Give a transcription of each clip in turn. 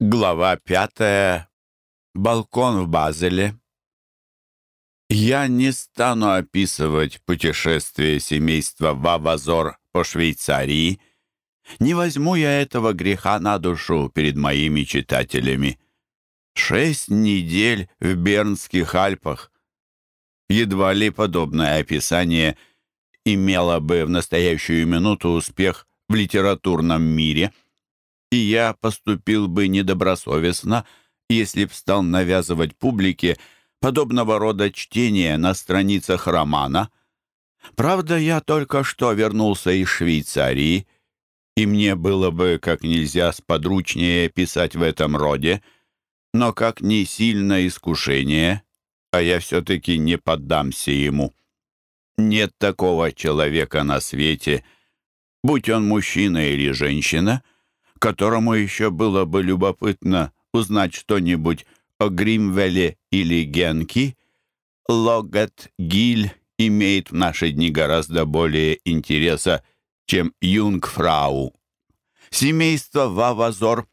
Глава пятая. Балкон в Базеле. Я не стану описывать путешествие семейства в Авазор по Швейцарии. Не возьму я этого греха на душу перед моими читателями. Шесть недель в Бернских Альпах. Едва ли подобное описание имело бы в настоящую минуту успех в литературном мире — и я поступил бы недобросовестно, если б стал навязывать публике подобного рода чтения на страницах романа. Правда, я только что вернулся из Швейцарии, и мне было бы как нельзя сподручнее писать в этом роде, но как не сильно искушение, а я все-таки не поддамся ему. Нет такого человека на свете, будь он мужчина или женщина — которому еще было бы любопытно узнать что-нибудь о Гримвеле или Генки, Логат Гиль имеет в наши дни гораздо более интереса, чем Юнгфрау. Семейство Вавазор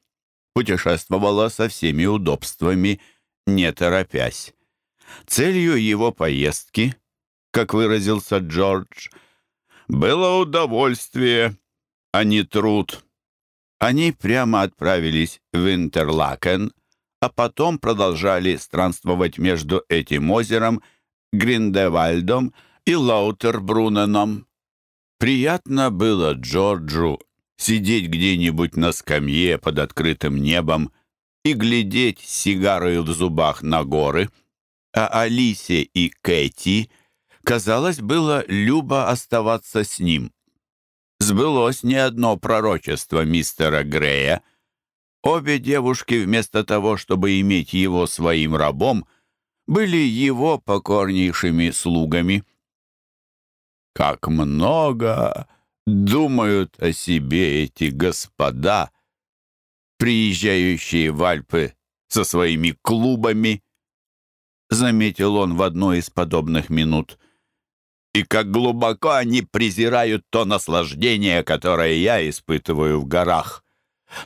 путешествовало со всеми удобствами, не торопясь. Целью его поездки, как выразился Джордж, было удовольствие, а не труд. Они прямо отправились в Интерлакен, а потом продолжали странствовать между этим озером, Гриндевальдом и Лаутербруненом. Приятно было Джорджу сидеть где-нибудь на скамье под открытым небом и глядеть с сигарою в зубах на горы, а Алисе и Кэти, казалось, было любо оставаться с ним сбылось не одно пророчество мистера Грея. Обе девушки, вместо того, чтобы иметь его своим рабом, были его покорнейшими слугами. «Как много думают о себе эти господа, приезжающие в Альпы со своими клубами!» Заметил он в одной из подобных минут и как глубоко они презирают то наслаждение, которое я испытываю в горах.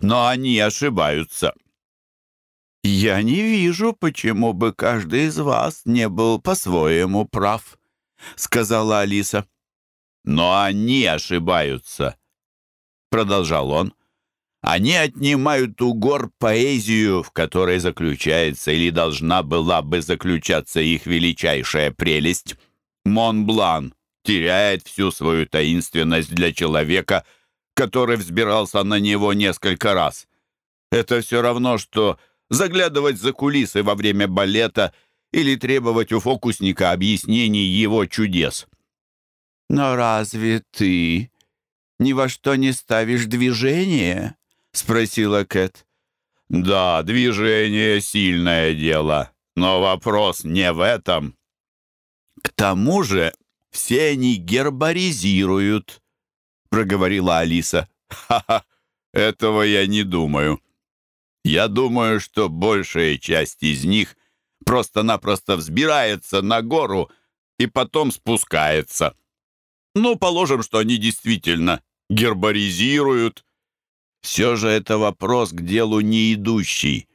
Но они ошибаются. Я не вижу, почему бы каждый из вас не был по-своему прав, сказала Алиса. Но они ошибаются, продолжал он. Они отнимают у гор поэзию, в которой заключается или должна была бы заключаться их величайшая прелесть. Монблан теряет всю свою таинственность для человека, который взбирался на него несколько раз. Это все равно, что заглядывать за кулисы во время балета или требовать у фокусника объяснений его чудес. «Но разве ты ни во что не ставишь движение?» — спросила Кэт. «Да, движение — сильное дело, но вопрос не в этом. К тому же все они гербаризируют, — проговорила Алиса. Ха-ха, этого я не думаю. Я думаю, что большая часть из них просто-напросто взбирается на гору и потом спускается. Ну, положим, что они действительно гербаризируют. Все же это вопрос к делу не идущий.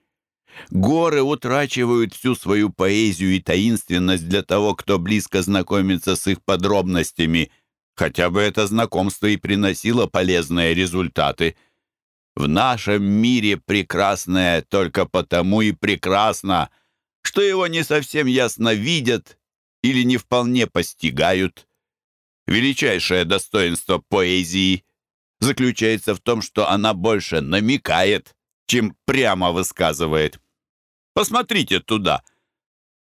Горы утрачивают всю свою поэзию и таинственность для того, кто близко знакомится с их подробностями, хотя бы это знакомство и приносило полезные результаты. В нашем мире прекрасное только потому и прекрасно, что его не совсем ясно видят или не вполне постигают. Величайшее достоинство поэзии заключается в том, что она больше намекает, чем прямо высказывает. Посмотрите туда,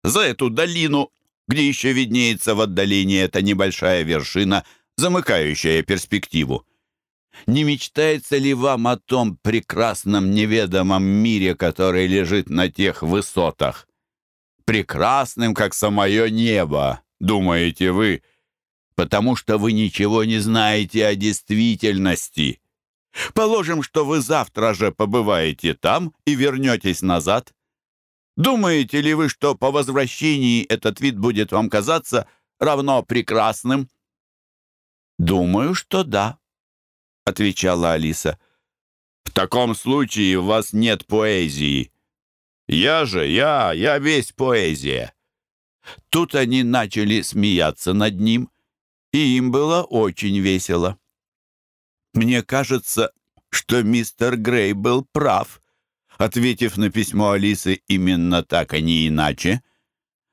за эту долину, где еще виднеется в отдалении эта небольшая вершина, замыкающая перспективу. Не мечтается ли вам о том прекрасном неведомом мире, который лежит на тех высотах? Прекрасным, как самое небо, думаете вы, потому что вы ничего не знаете о действительности. Положим, что вы завтра же побываете там и вернетесь назад. Думаете ли вы, что по возвращении этот вид будет вам казаться равно прекрасным?» «Думаю, что да», — отвечала Алиса. «В таком случае у вас нет поэзии. Я же, я, я весь поэзия». Тут они начали смеяться над ним, и им было очень весело. «Мне кажется, что мистер Грей был прав», ответив на письмо Алисы именно так, а не иначе.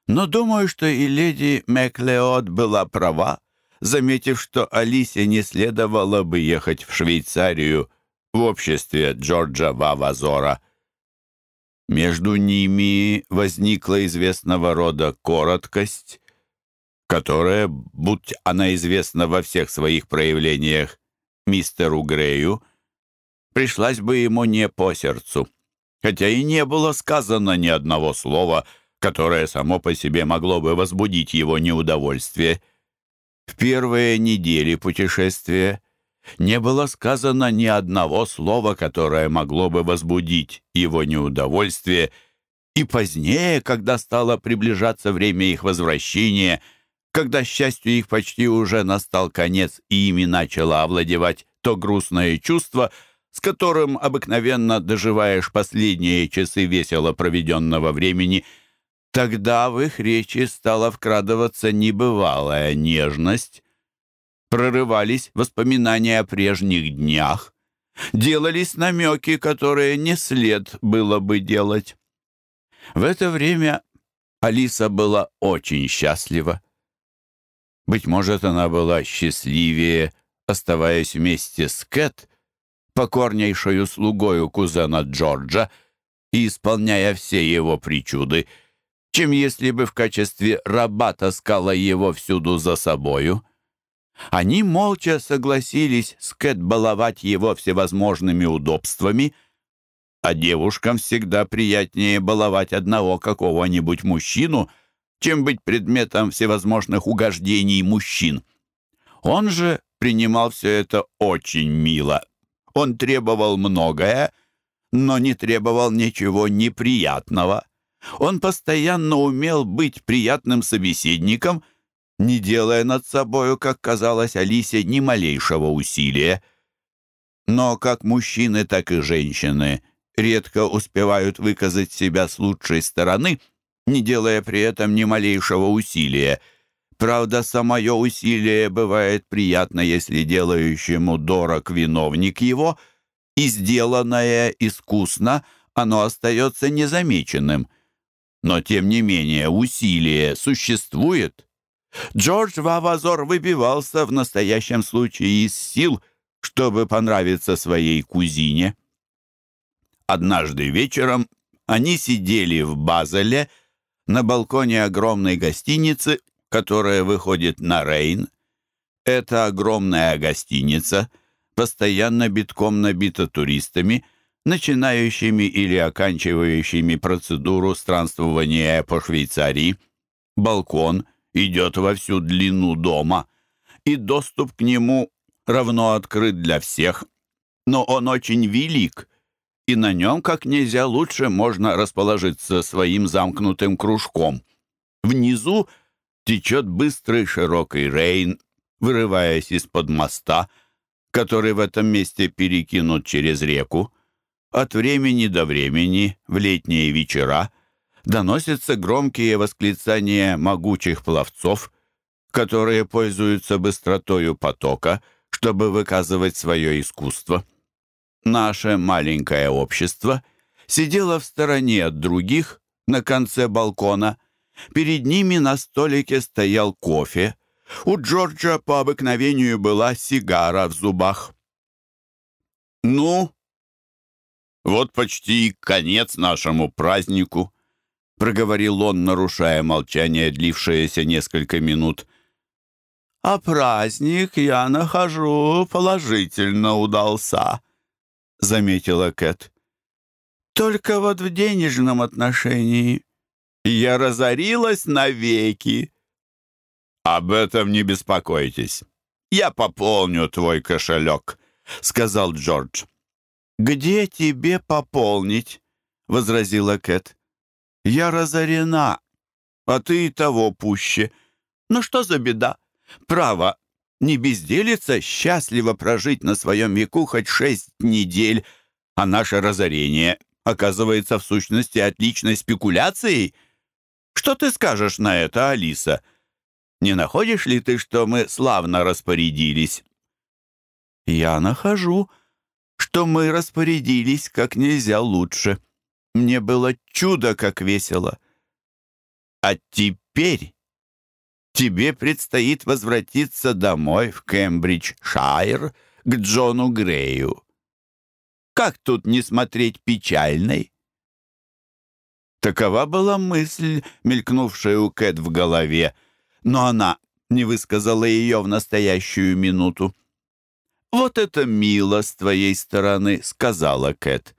Но думаю, что и леди Мэклеод была права, заметив, что Алисе не следовало бы ехать в Швейцарию в обществе Джорджа Вавазора. Между ними возникла известного рода короткость, которая, будь она известна во всех своих проявлениях, мистеру Грею, пришлась бы ему не по сердцу, хотя и не было сказано ни одного слова, которое само по себе могло бы возбудить его неудовольствие. В первые недели путешествия не было сказано ни одного слова, которое могло бы возбудить его неудовольствие, и позднее, когда стало приближаться время их возвращения — когда счастью их почти уже настал конец, и ими начало овладевать то грустное чувство, с которым обыкновенно доживаешь последние часы весело проведенного времени, тогда в их речи стала вкрадываться небывалая нежность. Прорывались воспоминания о прежних днях, делались намеки, которые не след было бы делать. В это время Алиса была очень счастлива. Быть может, она была счастливее, оставаясь вместе с Кэт, покорнейшую слугою кузена Джорджа, и исполняя все его причуды, чем если бы в качестве раба таскала его всюду за собою. Они молча согласились с Кэт баловать его всевозможными удобствами, а девушкам всегда приятнее баловать одного какого-нибудь мужчину — чем быть предметом всевозможных угождений мужчин. Он же принимал все это очень мило. Он требовал многое, но не требовал ничего неприятного. Он постоянно умел быть приятным собеседником, не делая над собою, как казалось Алисе, ни малейшего усилия. Но как мужчины, так и женщины редко успевают выказать себя с лучшей стороны — не делая при этом ни малейшего усилия. Правда, самое усилие бывает приятно, если делающему дорог виновник его, и сделанное искусно оно остается незамеченным. Но, тем не менее, усилие существует. Джордж Вавазор выбивался в настоящем случае из сил, чтобы понравиться своей кузине. Однажды вечером они сидели в Базеле, на балконе огромной гостиницы, которая выходит на Рейн. Эта огромная гостиница постоянно битком набита туристами, начинающими или оканчивающими процедуру странствования по Швейцарии. Балкон идет во всю длину дома, и доступ к нему равно открыт для всех, но он очень велик — и на нем, как нельзя лучше, можно расположиться своим замкнутым кружком. Внизу течет быстрый широкий рейн, вырываясь из-под моста, который в этом месте перекинут через реку. От времени до времени, в летние вечера, доносятся громкие восклицания могучих пловцов, которые пользуются быстротою потока, чтобы выказывать свое искусство наше маленькое общество сидело в стороне от других на конце балкона. Перед ними на столике стоял кофе. У Джорджа по обыкновению была сигара в зубах. «Ну, вот почти конец нашему празднику», — проговорил он, нарушая молчание, длившееся несколько минут. «А праздник, я нахожу, положительно удался», заметила Кэт. «Только вот в денежном отношении я разорилась навеки». «Об этом не беспокойтесь. Я пополню твой кошелек», — сказал Джордж. «Где тебе пополнить?» — возразила Кэт. «Я разорена, а ты и того пуще. Ну что за беда? Право, не безделица счастливо прожить на своем веку хоть шесть недель, а наше разорение оказывается в сущности отличной спекуляцией. Что ты скажешь на это, Алиса? Не находишь ли ты, что мы славно распорядились?» «Я нахожу, что мы распорядились тебе предстоит возвратиться домой в Кембридж-Шайр к Джону Грею. Как тут не смотреть печальной? Такова была мысль, мелькнувшая у Кэт в голове, но она не высказала ее в настоящую минуту. «Вот это мило с твоей стороны», — сказала Кэт.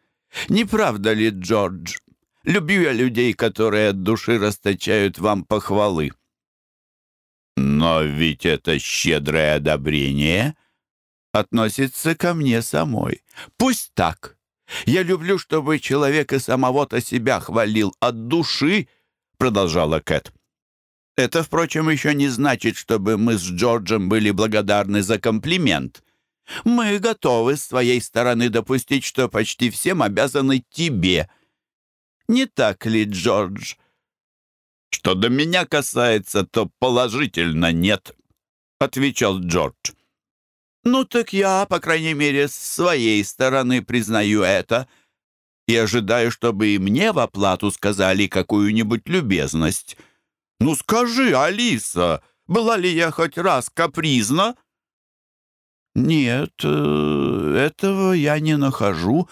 «Не правда ли, Джордж? Люблю я людей, которые от души расточают вам похвалы». Но ведь это щедрое одобрение относится ко мне самой. Пусть так. Я люблю, чтобы человек и самого-то себя хвалил от души, продолжала Кэт. Это, впрочем, еще не значит, чтобы мы с Джорджем были благодарны за комплимент. Мы готовы с своей стороны допустить, что почти всем обязаны тебе. Не так ли, Джордж? — что до меня касается, то положительно нет», — отвечал Джордж. «Ну так я, по крайней мере, с своей стороны признаю это и ожидаю, чтобы и мне в оплату сказали какую-нибудь любезность. Ну скажи, Алиса, была ли я хоть раз капризна?» «Нет, э, этого я не нахожу.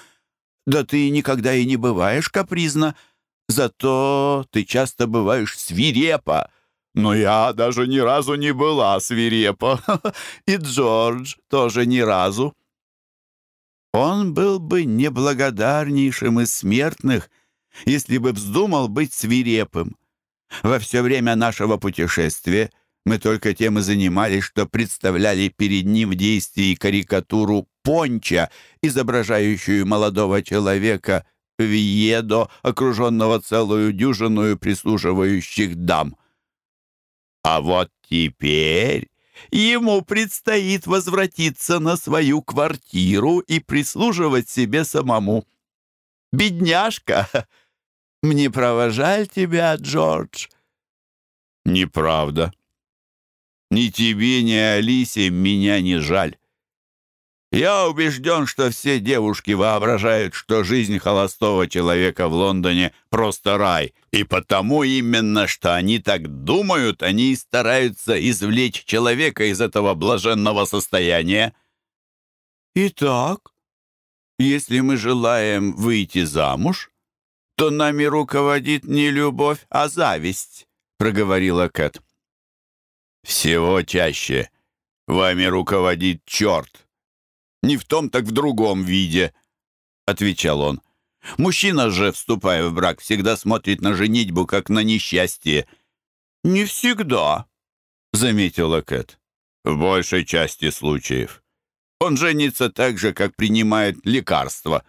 Да ты никогда и не бываешь капризна». Зато ты часто бываешь свирепа. Но я даже ни разу не была свирепа. И Джордж тоже ни разу. Он был бы неблагодарнейшим из смертных, если бы вздумал быть свирепым. Во все время нашего путешествия мы только тем и занимались, что представляли перед ним в действии карикатуру понча, изображающую молодого человека — Виедо, окруженного целую дюжину прислуживающих дам. А вот теперь ему предстоит возвратиться на свою квартиру и Я убежден, что все девушки воображают, что жизнь холостого человека в Лондоне просто рай. И потому именно, что они так думают, они и стараются извлечь человека из этого блаженного состояния. Итак, если мы желаем выйти замуж, то нами руководит не любовь, а зависть, проговорила Кэт. Всего чаще вами руководит черт. не в том, так в другом виде», — отвечал он. «Мужчина же, вступая в брак, всегда смотрит на женитьбу, как на несчастье». «Не всегда», — заметила Кэт. «В большей части случаев. Он женится так же, как принимает лекарства,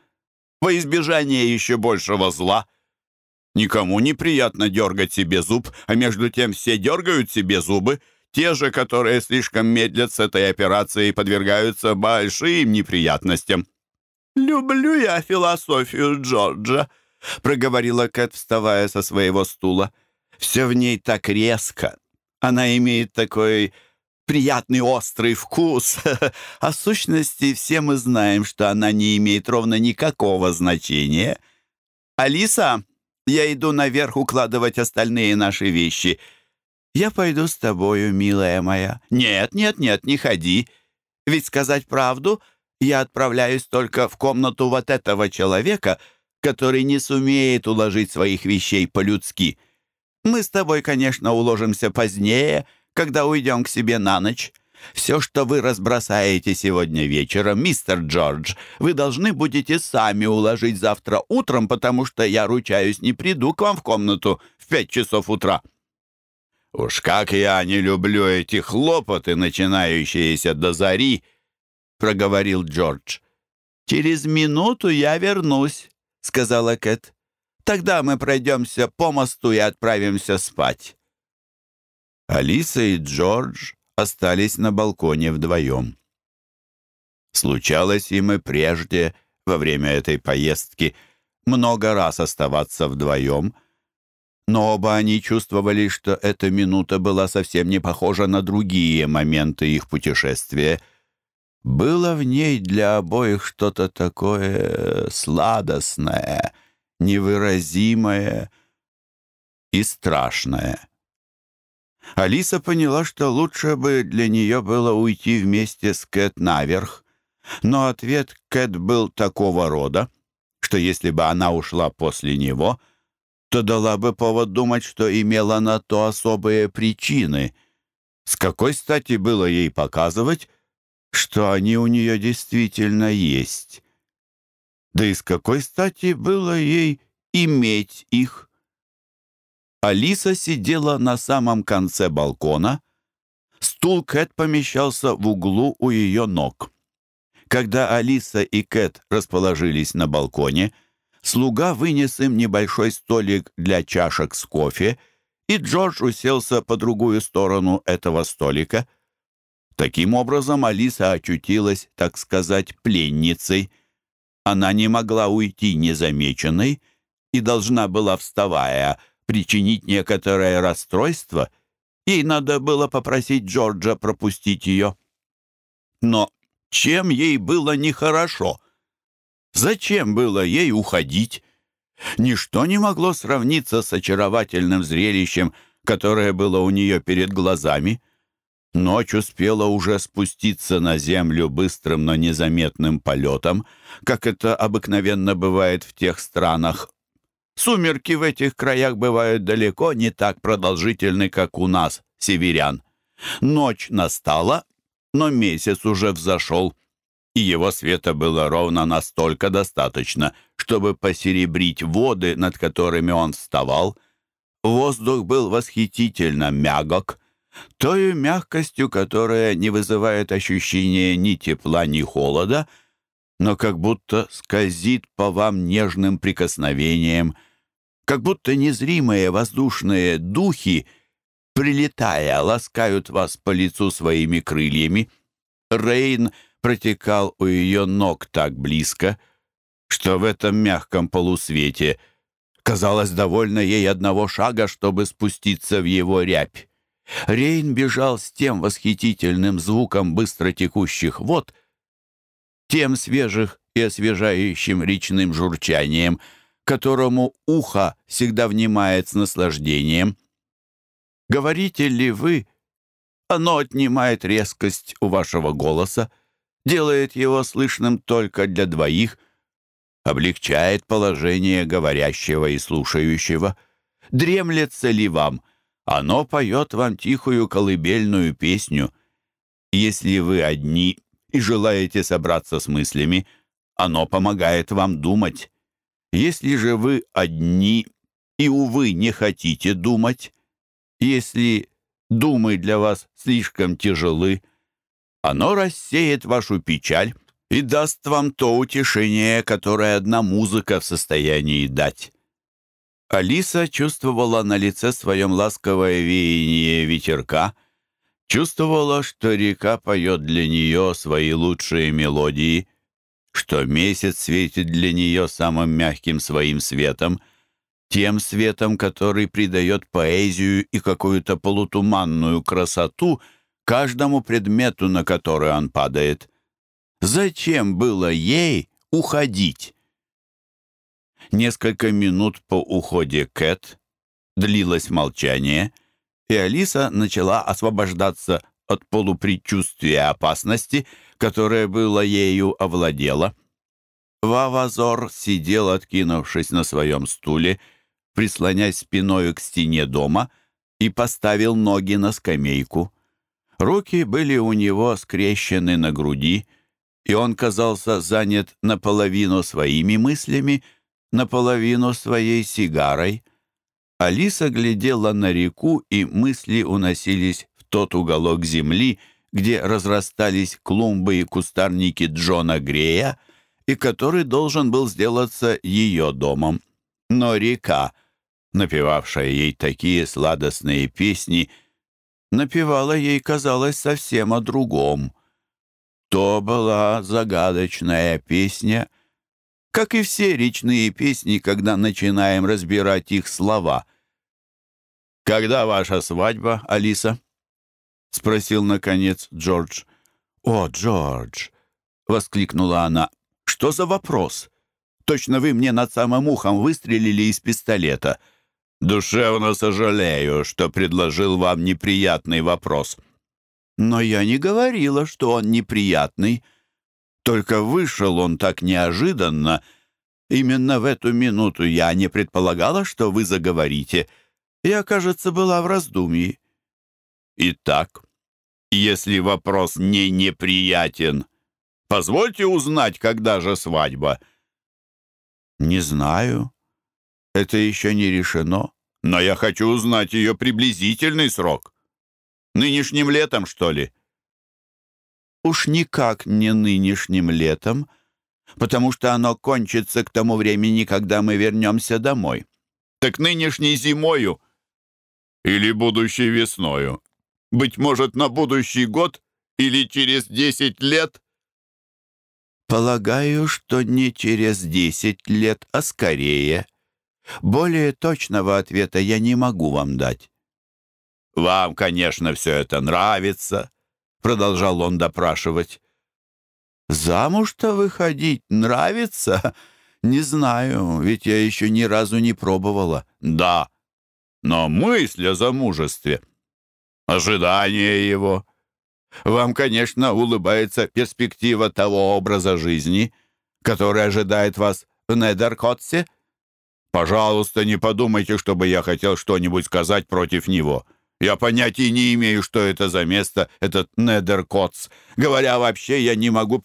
во избежание еще большего зла». Никому неприятно Те же, которые слишком медлят с этой операцией, подвергаются большим неприятностям». «Люблю я философию Джорджа», — проговорила Кэт, вставая со своего стула. «Все в ней так резко. Она имеет такой приятный острый вкус. О а сущности все мы знаем, что она не имеет ровно никакого значения. Алиса, я иду наверх укладывать остальные наши вещи». «Я пойду с тобою, милая моя». «Нет, нет, нет, не ходи. Ведь сказать правду, я отправляюсь только в комнату вот этого человека, который не сумеет уложить своих вещей по-людски. Мы с тобой, конечно, уложимся позднее, когда уйдем к себе на ночь». Все, что вы разбросаете сегодня вечером, мистер Джордж, вы должны будете сами уложить завтра утром, потому что я, ручаюсь, не приду к вам в комнату в пять часов утра. «Уж как я не люблю эти хлопоты, начинающиеся до зари!» — проговорил Джордж. «Через минуту я вернусь», — сказала Кэт. «Тогда мы пройдемся по мосту и отправимся спать». Алиса и Джордж остались на балконе вдвоем. Случалось им и прежде во время этой поездки много раз оставаться вдвоем, но оба они чувствовали, что эта минута была совсем не что дала бы повод думать, что имела на то особые причины. С какой стати было ей показывать, что они у нее действительно есть? Да и с какой стати было ей иметь их? Алиса сидела на самом конце балкона. Стул Кэт помещался в углу у ее ног. Когда Алиса и Кэт расположились на балконе — Слуга вынес им небольшой столик для чашек с кофе, и Джордж уселся по другую сторону этого столика. Таким образом, Алиса очутилась, так сказать, пленницей. Она не могла уйти незамеченной и должна была, вставая, причинить некоторое расстройство. Ей надо было попросить Джорджа пропустить ее. Но чем ей было нехорошо — Зачем было ей уходить? Ничто не могло сравниться с очаровательным зрелищем, которое было у нее перед глазами. Ночь успела уже спуститься на землю быстрым, но незаметным полетом, как это обыкновенно бывает в тех странах. Сумерки в этих краях бывают далеко не так продолжительны, как у нас, северян. Ночь настала, но месяц уже взошел. и его света было ровно настолько достаточно, чтобы посеребрить воды, над которыми он вставал. Воздух был восхитительно мягок, той мягкостью, которая не вызывает ощущения ни тепла, ни холода, но как будто скользит по вам нежным прикосновением, как будто незримые воздушные духи, прилетая, ласкают вас по лицу своими крыльями. Рейн протекал у ее ног так близко, что в этом мягком полусвете казалось довольно ей одного шага, чтобы спуститься в его рябь. Рейн бежал с тем восхитительным звуком быстро текущих вод, тем свежих и освежающим речным журчанием — которому ухо всегда внимает с наслаждением. Говорите ли вы, оно отнимает резкость у вашего голоса, делает его слышным только для двоих, облегчает положение говорящего и слушающего. Дремлется ли вам? Оно поет вам тихую колыбельную песню. Если вы одни и желаете собраться с мыслями, оно помогает вам думать. Если же вы одни и, увы, не хотите думать, если думы для вас слишком тяжелы, — оно рассеет вашу печаль и даст вам то утешение, которое одна музыка в состоянии дать». Алиса чувствовала на лице своем ласковое веяние ветерка, чувствовала, что река поет для нее свои лучшие мелодии, что месяц светит для нее самым мягким своим светом, тем светом, который придает поэзию и какую-то полутуманную красоту — каждому предмету, на который он падает. Зачем было ей уходить? Несколько минут по уходе Кэт длилось молчание, и Алиса начала освобождаться от полупредчувствия опасности, которое было ею овладело. Вавазор сидел, откинувшись на своем стуле, прислонясь спиной к стене дома, и поставил ноги на скамейку. Руки были у него скрещены на груди, и он казался занят наполовину своими мыслями, наполовину своей сигарой. Алиса глядела на реку, и мысли уносились в тот уголок земли, где разрастались клумбы и кустарники Джона Грея, и который должен был сделаться ее домом. Но река, напевавшая ей такие сладостные песни, — напевала ей, казалось, совсем о другом. То была загадочная песня, как и все речные песни, когда начинаем разбирать их слова. «Когда ваша свадьба, Алиса?» — спросил, наконец, Джордж. «О, Джордж!» — воскликнула она. «Что за вопрос? Точно вы мне над самым Душевно сожалею, что предложил вам неприятный вопрос. Но я не говорила, что он неприятный. Только вышел он так неожиданно. Именно в эту минуту я не предполагала, что вы заговорите. Я, кажется, была в раздумье. Итак, если вопрос не неприятен, позвольте узнать, когда же свадьба. Не знаю. Это еще не решено. Но я хочу узнать ее приблизительный срок. Нынешним летом, что ли? Уж никак не нынешним летом, потому что оно кончится к тому времени, когда мы вернемся домой. Так нынешней зимою или будущей весною? Быть Более точного ответа я не могу вам дать. «Вам, конечно, все это нравится», — продолжал он допрашивать. «Замуж-то выходить нравится? Не знаю, ведь я еще ни разу не пробовала». «Да, но мысль о замужестве, ожидание его. Вам, конечно, улыбается перспектива того образа жизни, который ожидает вас в Недеркотсе, Пожалуйста, не подумайте, чтобы я хотел что-нибудь сказать против него». Я понятия не имею, что это за место, этот Недеркотс. Говоря вообще, я не могу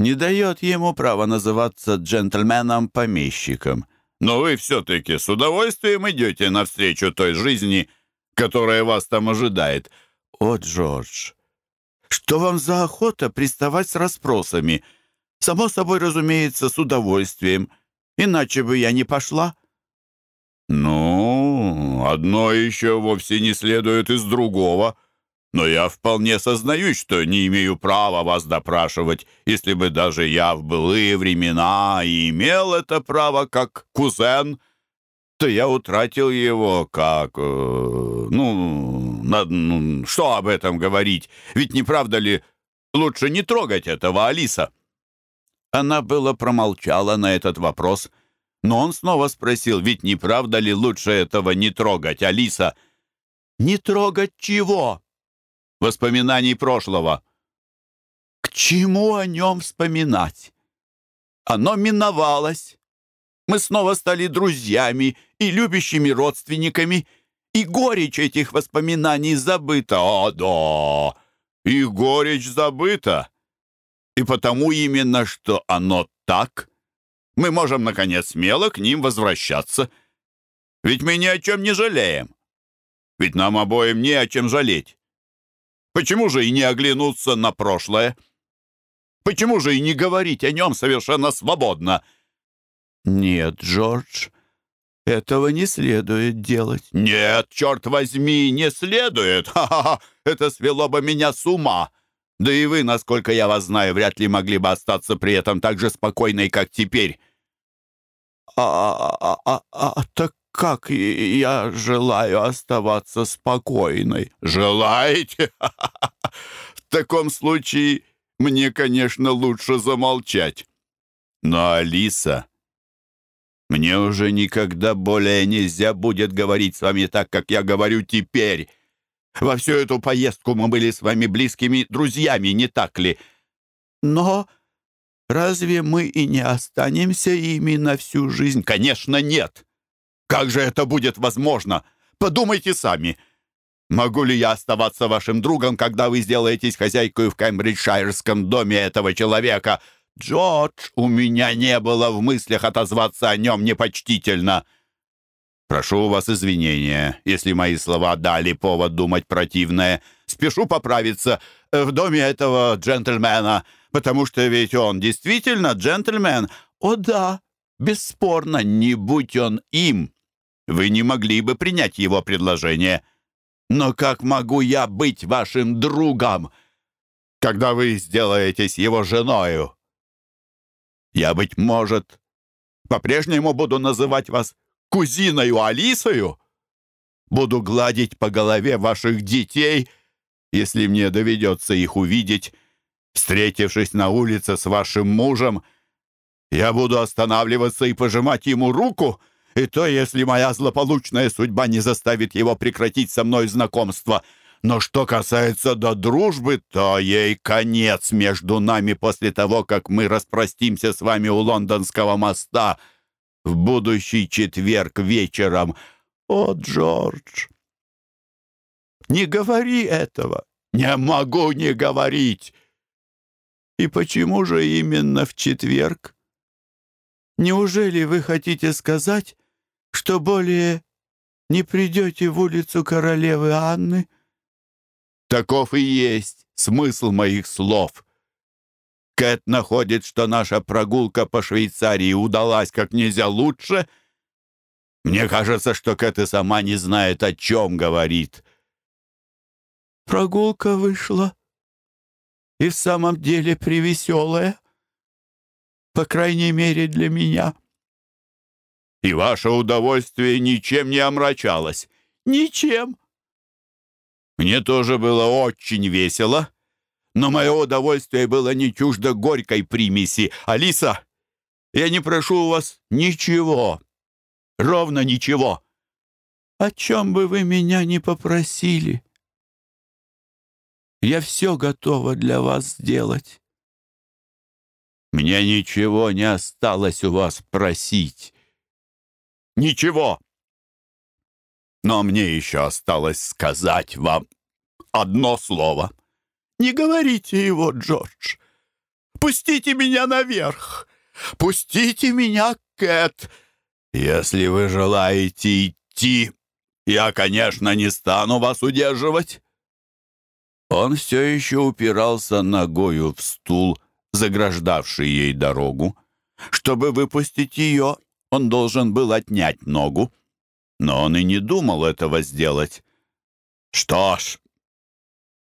не дает ему права называться джентльменом-помещиком. Но «Ну вы все-таки с удовольствием идете навстречу той жизни, которая вас там ожидает. О, Джордж, что вам за охота приставать с расспросами? Само собой, разумеется, с удовольствием. Иначе бы я не пошла. Ну, одно еще вовсе не следует из другого. Но я вполне сознаюсь, что не имею права вас допрашивать, если бы даже я в былые времена и имел это право как кузен, то я утратил его как... Э, ну, на, ну, что об этом говорить? Ведь не правда ли, лучше не трогать этого, Алиса?» Она было промолчала на этот вопрос, но он снова спросил, ведь не правда ли лучше этого не трогать, Алиса? «Не трогать чего?» воспоминаний прошлого. К чему о нем вспоминать? Оно миновалось. Мы снова стали друзьями и любящими родственниками, и горечь этих воспоминаний забыта. О, да, и горечь забыта. И потому именно, что оно так, мы можем, наконец, смело к ним возвращаться. Ведь мы ни о чем не жалеем. Ведь нам обоим не о чем жалеть. Почему же и не оглянуться на прошлое? Почему же и не говорить о нем совершенно свободно? Нет, Джордж, этого не следует делать. Нет, черт возьми, не следует. Ха-ха-ха, это как я желаю оставаться спокойной». «Желаете? В таком случае мне, конечно, лучше замолчать. Но, Алиса, мне уже никогда более нельзя будет говорить с вами так, как я говорю теперь. Во всю эту поездку мы были с вами близкими друзьями, не так ли? Но...» «Разве мы и не останемся ими на всю жизнь?» «Конечно, нет!» Как же это будет возможно? Подумайте сами. Могу ли я оставаться вашим другом, когда вы сделаетесь хозяйкой в Кембриджшайрском доме этого человека? Джордж, у меня не было в мыслях отозваться о нем непочтительно. Прошу у вас извинения, если мои слова дали повод думать противное. Спешу поправиться в доме этого джентльмена, потому что ведь он действительно джентльмен. О да, бесспорно, не будь он им». Вы не могли бы принять его предложение. Но как могу я быть вашим другом, когда вы сделаетесь его женою? Я, быть может, по-прежнему буду называть вас кузиною Алисою? Буду гладить по голове ваших детей, если мне доведется их увидеть, встретившись на улице с вашим мужем. Я буду останавливаться и пожимать ему руку, и то, если моя злополучная судьба не заставит его прекратить со мной знакомство. что более не придете в улицу королевы Анны?» «Таков и есть смысл моих слов». Кэт находит, что наша прогулка по Швейцарии удалась как нельзя лучше. Мне кажется, что Кэт и сама не знает, о чем говорит. Прогулка вышла и в самом деле привеселая, по крайней мере для меня. И ваше удовольствие ничем не омрачалось. Ничем. Мне тоже было очень весело. Но мое удовольствие было не чуждо горькой примеси. Алиса, я не прошу у вас ничего. Ровно ничего. О чем бы вы меня не попросили? Я все готова для вас сделать. Мне ничего не осталось у вас просить ничего. Но мне еще осталось сказать вам одно слово. Не говорите его, Джордж. Пустите меня наверх. Пустите меня, Кэт. Если вы желаете идти, я, конечно, не стану вас удерживать. Он все еще упирался ногою в стул, заграждавший ей дорогу. Чтобы выпустить ее, он должен был отнять ногу, но он и не думал этого сделать. «Что ж,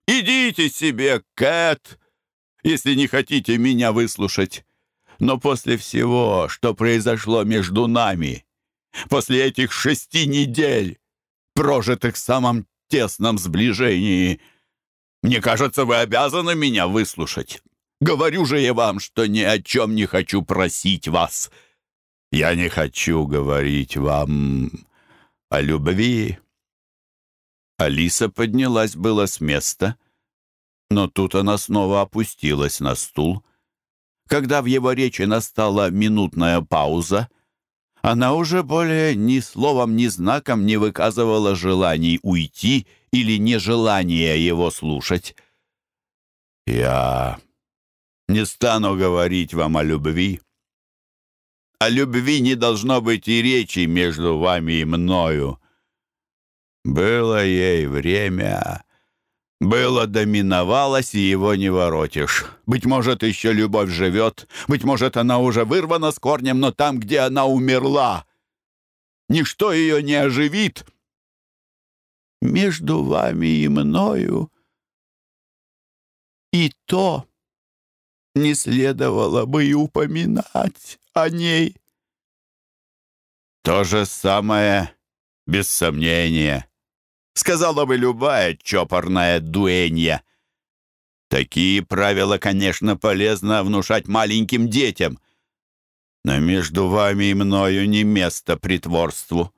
идите себе, Кэт, если не хотите меня выслушать. Но после всего, что произошло между нами, после этих шести недель, прожитых в самом тесном сближении, мне кажется, вы обязаны меня выслушать. Говорю же я вам, что ни о чем не хочу просить вас». Я не хочу говорить вам о любви». Алиса поднялась было с места, но тут она снова опустилась на стул. Когда в его речи настала минутная пауза, она уже более ни словом, ни знаком не выказывала желаний уйти или нежелания его слушать. «Я не стану говорить вам о любви», о любви не должно быть и речи между вами и мною. Было ей время, было доминовалось, и его не воротишь. Быть может, еще любовь живет, быть может, она уже вырвана с корнем, но там, где она умерла, ничто ее о ней. То же самое, без сомнения, сказала бы любая чопорная дуэнья. Такие правила, конечно, полезно внушать маленьким детям, но между вами и мною не место притворству.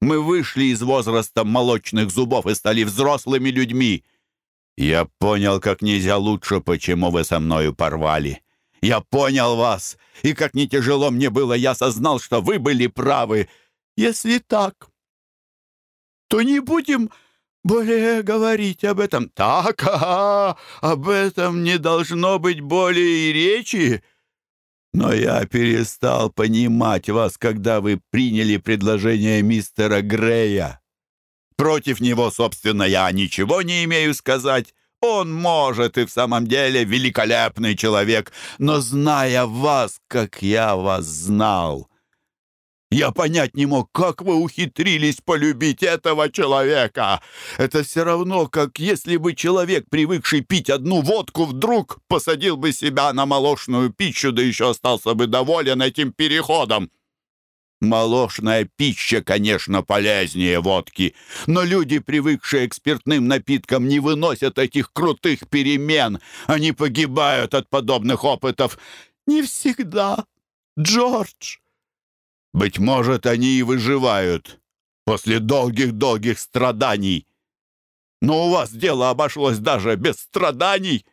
Мы вышли из возраста молочных зубов и стали взрослыми людьми. Я понял, как нельзя лучше, почему вы со мною порвали. Я понял вас и как не тяжело мне было, я сознал, что вы были правы. Если так, то не будем более говорить об этом. Так, а, об этом не должно быть более и речи. Но я перестал понимать вас, когда вы приняли он может и в самом деле великолепный человек, но зная вас, как я вас знал, я понять не мог, как вы ухитрились полюбить этого человека. Это все равно, как если бы человек, привыкший пить одну водку, вдруг посадил бы себя на молочную пищу, да еще остался бы доволен этим переходом. Молочная пища, конечно, полезнее водки, но люди, привыкшие к спиртным напиткам, не выносят этих крутых перемен. Они погибают от подобных опытов. Не всегда, Джордж. Быть может, они и выживают после долгих-долгих страданий. Но у вас дело обошлось даже без страданий.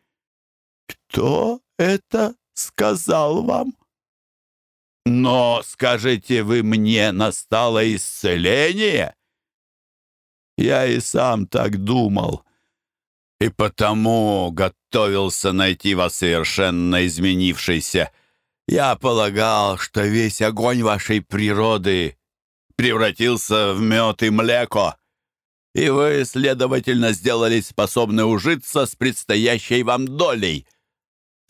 Кто это сказал вам? Но скажите вы мне, настало исцеление? Я и сам так думал. И потому готовился найти вас совершенно изменившейся. Я полагал, что весь огонь вашей природы превратился в мед и млеко, и вы, следовательно, сделались способны ужиться с предстоящей вам долей.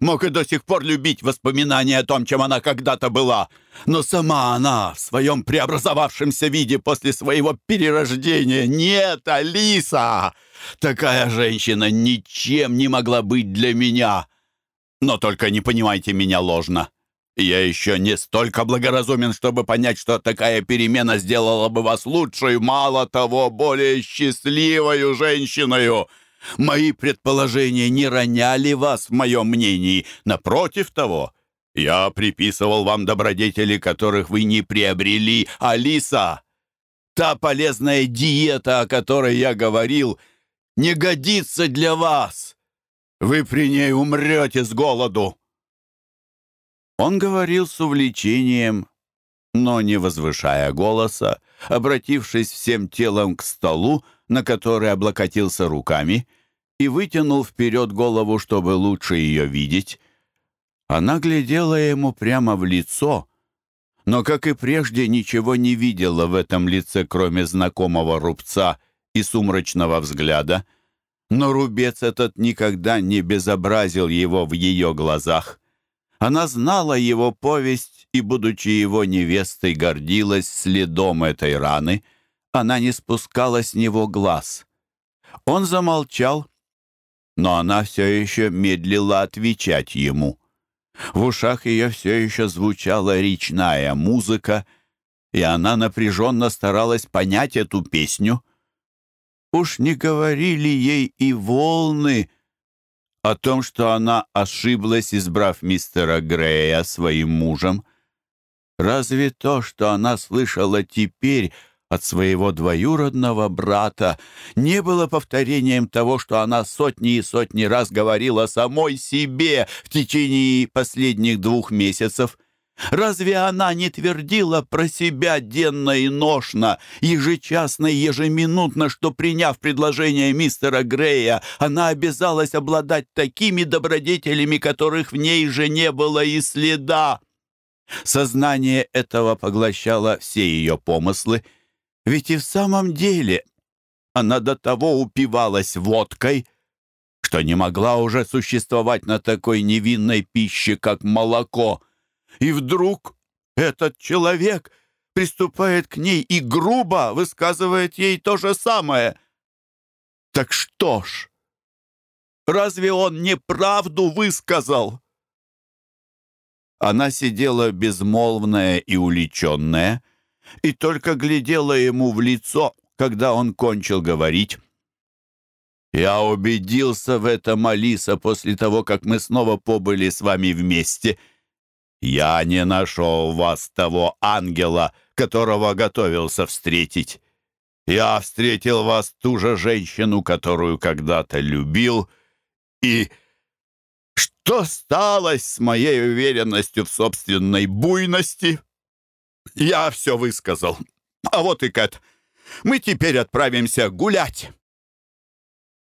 женщиной я смело мог проколесить всю Европу от Москвы до Мальты. Женщина, из которой могла выйти добрая жена для Джона Грея, была для меня не опасна. Не ей было нарушить покой моего сердца. Я мог любить ее в Мои предположения не роняли вас в моем мнении. Напротив того, я приписывал вам добродетели, которых вы не приобрели, Алиса. Та полезная диета, о которой я говорил, не годится для вас. Вы при ней умрете с голоду. Он говорил с увлечением, но не возвышая голоса, обратившись всем телом к столу, на который облокотился руками, и вытянул вперед голову, чтобы лучше ее видеть. Она глядела ему прямо в лицо, но, как и прежде, ничего не видела в этом лице, кроме знакомого рубца — и сумрачного взгляда, но рубец этот никогда не безобразил его в ее глазах. Она знала его повесть и, будучи его невестой, гордилась следом этой раны. Она не спускала с него глаз. Он замолчал, но она все еще медлила отвечать ему. В ушах ее все еще звучала речная музыка, и она напряженно старалась понять эту песню — Уж не говорили ей и волны о том, от своего двоюродного брата не было повторением того, что она сотни и сотни раз говорила самой себе в течение последних двух месяцев. Разве она не твердила про себя денно и ношно, ежечасно и ежеминутно, что, приняв предложение мистера Грея, она обязалась обладать такими добродетелями, которых в ней же не было и следа? Сознание этого поглощало все ее помыслы — ведь и в самом деле она до того упивалась водкой, что не могла уже существовать на такой невинной пище, как молоко. И вдруг этот человек приступает к ней и грубо высказывает ей то же самое. Так что ж, разве он неправду высказал? Она сидела безмолвная и уличенная, и только глядела ему в лицо, когда он кончил говорить. «Я убедился в этом, Алиса, после того, как мы снова побыли с вами вместе. Я не нашел вас того ангела, которого готовился встретить. Я встретил вас ту же женщину, которую когда-то любил, и...» Что сталось с моей уверенностью в собственной буйности?» Я все высказал. А вот и Кэт. Мы теперь отправимся гулять.